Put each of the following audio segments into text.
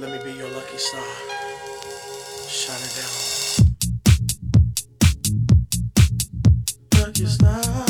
Let me be your lucky star. Shine it down. Lucky star.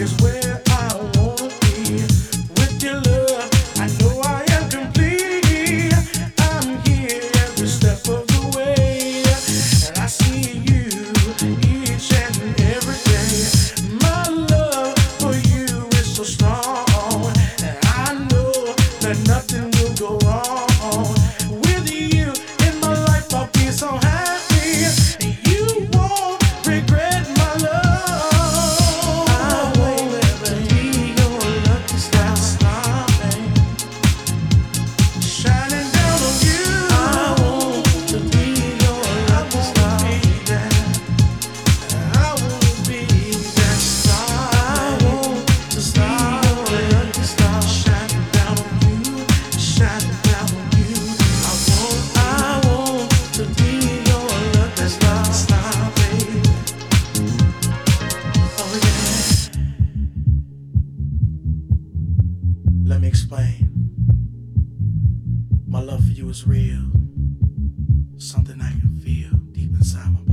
is where. My love for you is real, something I can feel deep inside my